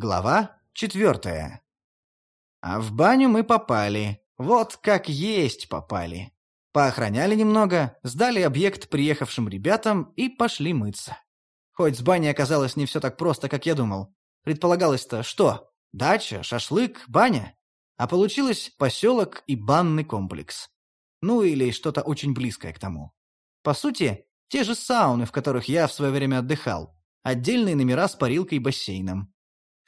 Глава четвертая. А в баню мы попали. Вот как есть попали. Поохраняли немного, сдали объект приехавшим ребятам и пошли мыться. Хоть с баней оказалось не все так просто, как я думал. Предполагалось-то что? Дача, шашлык, баня? А получилось поселок и банный комплекс. Ну или что-то очень близкое к тому. По сути, те же сауны, в которых я в свое время отдыхал. Отдельные номера с парилкой и бассейном.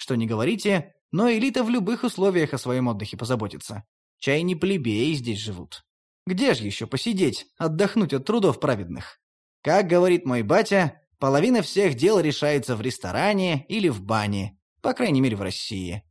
Что не говорите, но элита в любых условиях о своем отдыхе позаботится. Чай не плебеи здесь живут. Где же еще посидеть, отдохнуть от трудов праведных? Как говорит мой батя, половина всех дел решается в ресторане или в бане, по крайней мере в России.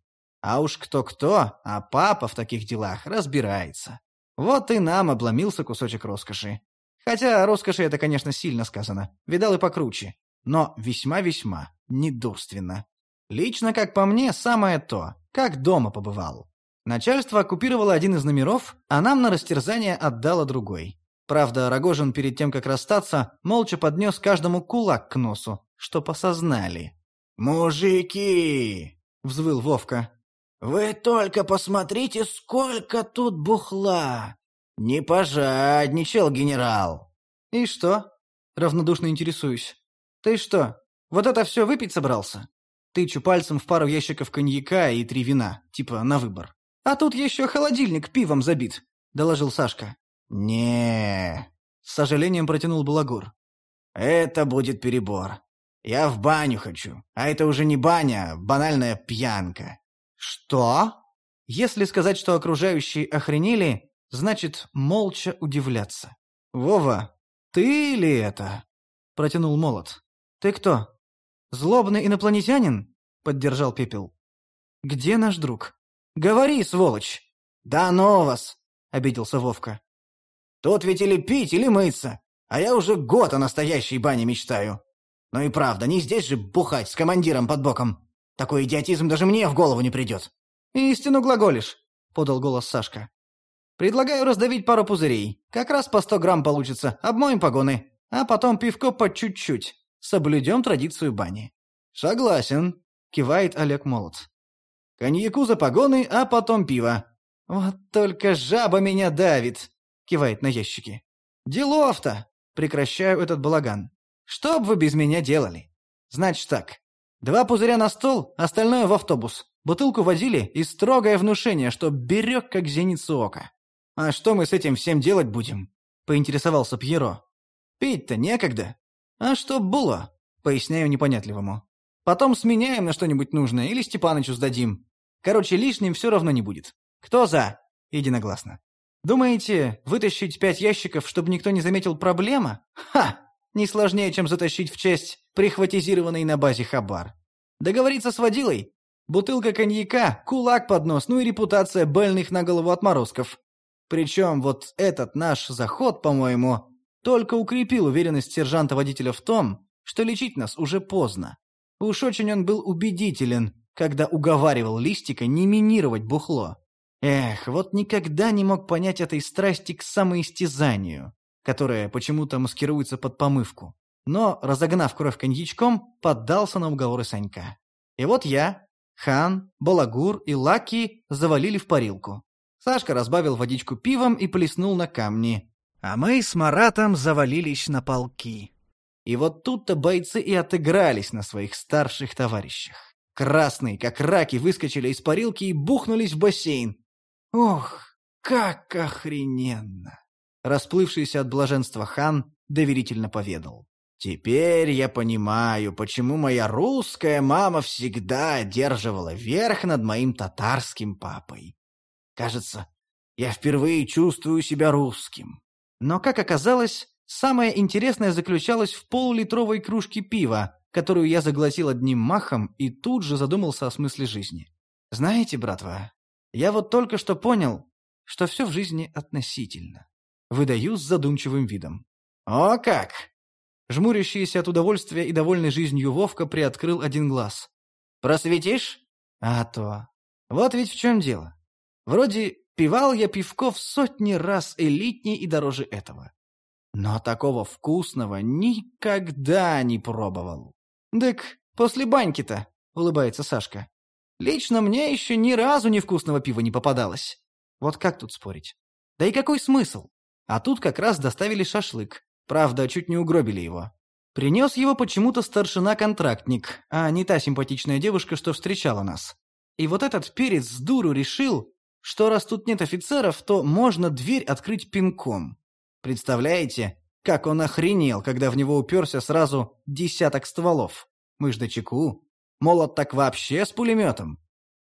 А уж кто-кто, а папа в таких делах разбирается. Вот и нам обломился кусочек роскоши. Хотя роскоши это, конечно, сильно сказано. Видал и покруче. Но весьма-весьма недурственно. Лично, как по мне, самое то. Как дома побывал. Начальство оккупировало один из номеров, а нам на растерзание отдало другой. Правда, Рогожин перед тем, как расстаться, молча поднес каждому кулак к носу, что посознали. «Мужики!» — взвыл Вовка. «Вы только посмотрите, сколько тут бухла! Не пожадничал генерал!» «И что?» — равнодушно интересуюсь. «Ты что, вот это все выпить собрался?» Тычу пальцем в пару ящиков коньяка и три вина, типа на выбор. «А тут еще холодильник пивом забит», — доложил Сашка. не с сожалением протянул Балагур. «Это будет перебор. Я в баню хочу, а это уже не баня, а банальная пьянка». «Что?» Если сказать, что окружающие охренели, значит, молча удивляться. «Вова, ты или это?» — протянул Молот. «Ты кто? Злобный инопланетянин?» — поддержал Пепел. «Где наш друг?» «Говори, сволочь!» «Да ну вас!» — обиделся Вовка. «Тут ведь или пить, или мыться, а я уже год о настоящей бане мечтаю. Ну и правда, не здесь же бухать с командиром под боком. Такой идиотизм даже мне в голову не придет». «Истину глаголишь», — подал голос Сашка. «Предлагаю раздавить пару пузырей. Как раз по сто грамм получится. Обмоем погоны. А потом пивко по чуть-чуть. Соблюдем традицию бани». «Согласен», — кивает Олег Молот. Коньяку за погоны, а потом пиво. Вот только жаба меня давит, кивает на ящики. Делов-то! Прекращаю этот балаган. Что бы вы без меня делали? Значит так. Два пузыря на стол, остальное в автобус. Бутылку возили и строгое внушение, что берег как зеницу ока. А что мы с этим всем делать будем? Поинтересовался Пьеро. Пить-то некогда. А что было? Поясняю непонятливому. Потом сменяем на что-нибудь нужное или Степанычу сдадим. Короче, лишним все равно не будет. Кто за? Единогласно. Думаете, вытащить пять ящиков, чтобы никто не заметил проблема? Ха! Не сложнее, чем затащить в честь прихватизированный на базе хабар. Договориться с водилой? Бутылка коньяка, кулак под нос, ну и репутация больных на голову отморозков. Причем вот этот наш заход, по-моему, только укрепил уверенность сержанта-водителя в том, что лечить нас уже поздно. Уж очень он был убедителен, когда уговаривал Листика не минировать бухло. Эх, вот никогда не мог понять этой страсти к самоистязанию, которая почему-то маскируется под помывку. Но, разогнав кровь коньячком, поддался на уговоры Санька. И вот я, Хан, Балагур и Лаки завалили в парилку. Сашка разбавил водичку пивом и плеснул на камни. А мы с Маратом завалились на полки. И вот тут-то бойцы и отыгрались на своих старших товарищах. Красные, как раки, выскочили из парилки и бухнулись в бассейн. Ох, как охрененно! Расплывшийся от блаженства хан доверительно поведал. Теперь я понимаю, почему моя русская мама всегда одерживала верх над моим татарским папой. Кажется, я впервые чувствую себя русским. Но, как оказалось, самое интересное заключалось в полулитровой кружке пива, которую я заглотил одним махом и тут же задумался о смысле жизни. Знаете, братва, я вот только что понял, что все в жизни относительно. Выдаю с задумчивым видом. О как! Жмурящийся от удовольствия и довольный жизнью Вовка приоткрыл один глаз. «Просветишь?» «А то. Вот ведь в чем дело. Вроде пивал я пивко в сотни раз элитнее и дороже этого. Но такого вкусного никогда не пробовал. «Дык, после баньки-то», — улыбается Сашка. Лично мне еще ни разу невкусного пива не попадалось. Вот как тут спорить? Да и какой смысл? А тут как раз доставили шашлык. Правда, чуть не угробили его. Принес его почему-то старшина-контрактник, а не та симпатичная девушка, что встречала нас. И вот этот перец с дуру решил, что раз тут нет офицеров, то можно дверь открыть пинком. Представляете, как он охренел, когда в него уперся сразу десяток стволов. Мы ж до чеку. Молот так вообще с пулеметом.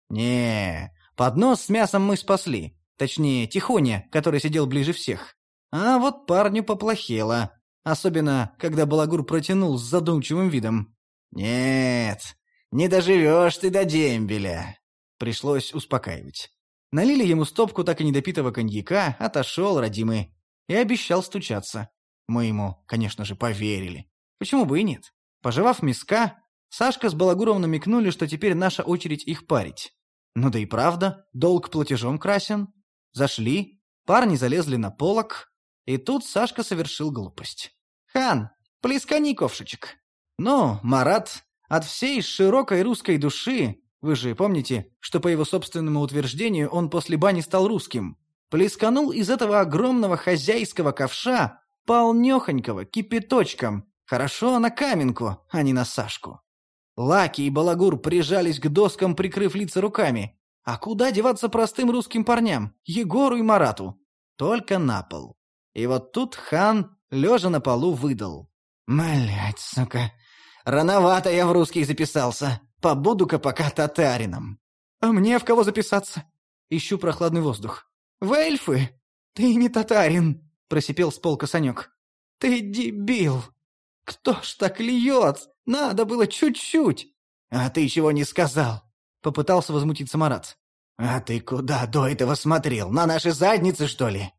не поднос с мясом мы спасли. Точнее, Тихоня, который сидел ближе всех. А вот парню поплохело. Особенно, когда Балагур протянул с задумчивым видом. «Нет, не доживешь ты до дембеля!» Пришлось успокаивать. Налили ему стопку так и недопитого коньяка, отошел родимый и обещал стучаться. Мы ему, конечно же, поверили. Почему бы и нет? Пожевав миска, Сашка с Балагуровым намекнули, что теперь наша очередь их парить. Ну да и правда, долг платежом красен. Зашли, парни залезли на полок, и тут Сашка совершил глупость. «Хан, плескани ковшичек». Ну, Марат, от всей широкой русской души, вы же помните, что по его собственному утверждению он после бани стал русским, плесканул из этого огромного хозяйского ковша полнёхонького кипяточком, хорошо на каменку, а не на Сашку. Лаки и Балагур прижались к доскам, прикрыв лица руками. А куда деваться простым русским парням, Егору и Марату? Только на пол. И вот тут хан, лежа на полу, выдал. «Блядь, сука, рановато я в русский записался. Побуду-ка пока татарином». «А мне в кого записаться?» Ищу прохладный воздух. «В эльфы? Ты не татарин!» Просипел с полка Санек. «Ты дебил! Кто ж так льет? Надо было чуть-чуть!» «А ты чего не сказал?» Попытался возмутиться Марат. «А ты куда до этого смотрел? На наши задницы, что ли?»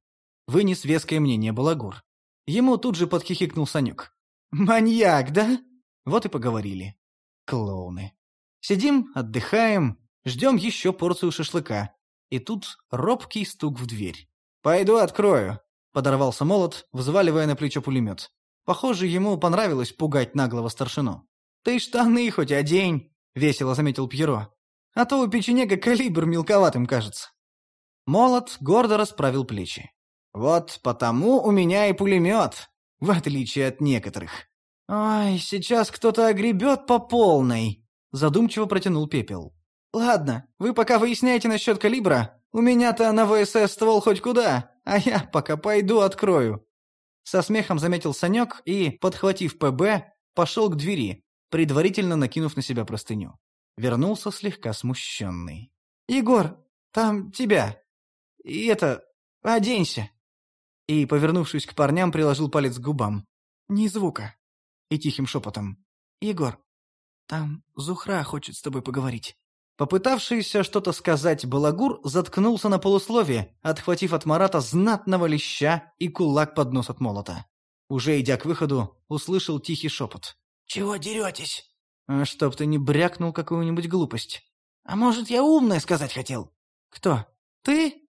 Вынес веское мнение Балагур. Ему тут же подхихикнул Санек. «Маньяк, да?» Вот и поговорили. Клоуны. Сидим, отдыхаем, ждем еще порцию шашлыка. И тут робкий стук в дверь. «Пойду открою», — подорвался молот, взваливая на плечо пулемет. Похоже, ему понравилось пугать наглого старшину. «Ты штаны хоть одень», — весело заметил Пьеро. «А то у печенега калибр мелковатым кажется». Молот гордо расправил плечи. «Вот потому у меня и пулемет, в отличие от некоторых». «Ой, сейчас кто-то огребет по полной», — задумчиво протянул Пепел. «Ладно, вы пока выясняете насчет калибра. У меня-то на ВСС ствол хоть куда, а я пока пойду открою». Со смехом заметил Санек и, подхватив ПБ, пошел к двери, предварительно накинув на себя простыню. Вернулся слегка смущенный. «Егор, там тебя. И это... Оденься!» И, повернувшись к парням, приложил палец к губам. «Ни звука!» И тихим шепотом. «Егор, там Зухра хочет с тобой поговорить». Попытавшийся что-то сказать Балагур заткнулся на полусловие, отхватив от Марата знатного леща и кулак под нос от молота. Уже идя к выходу, услышал тихий шепот. «Чего деретесь?» «А чтоб ты не брякнул какую-нибудь глупость». «А может, я умное сказать хотел?» «Кто? Ты?»